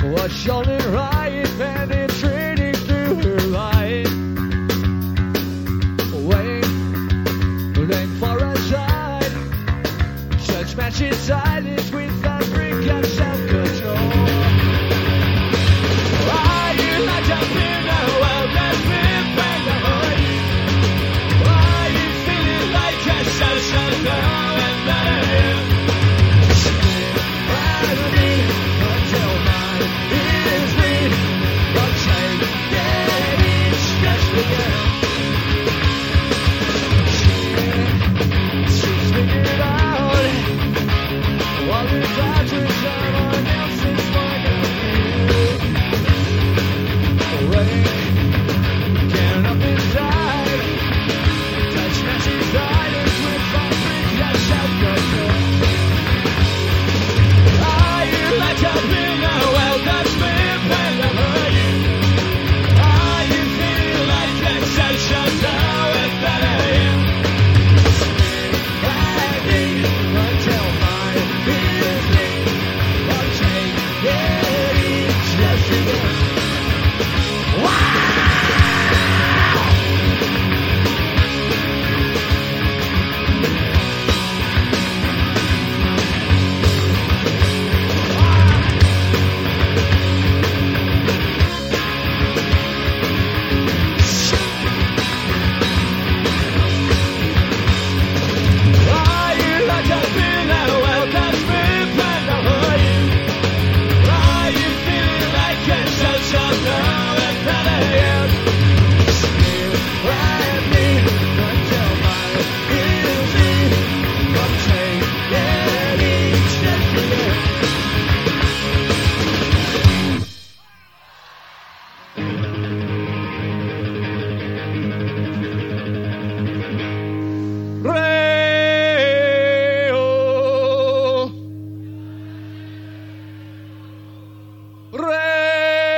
Shouldering right, penetrating through her light. Wait, waiting for a side. Church matches silence with a brick of self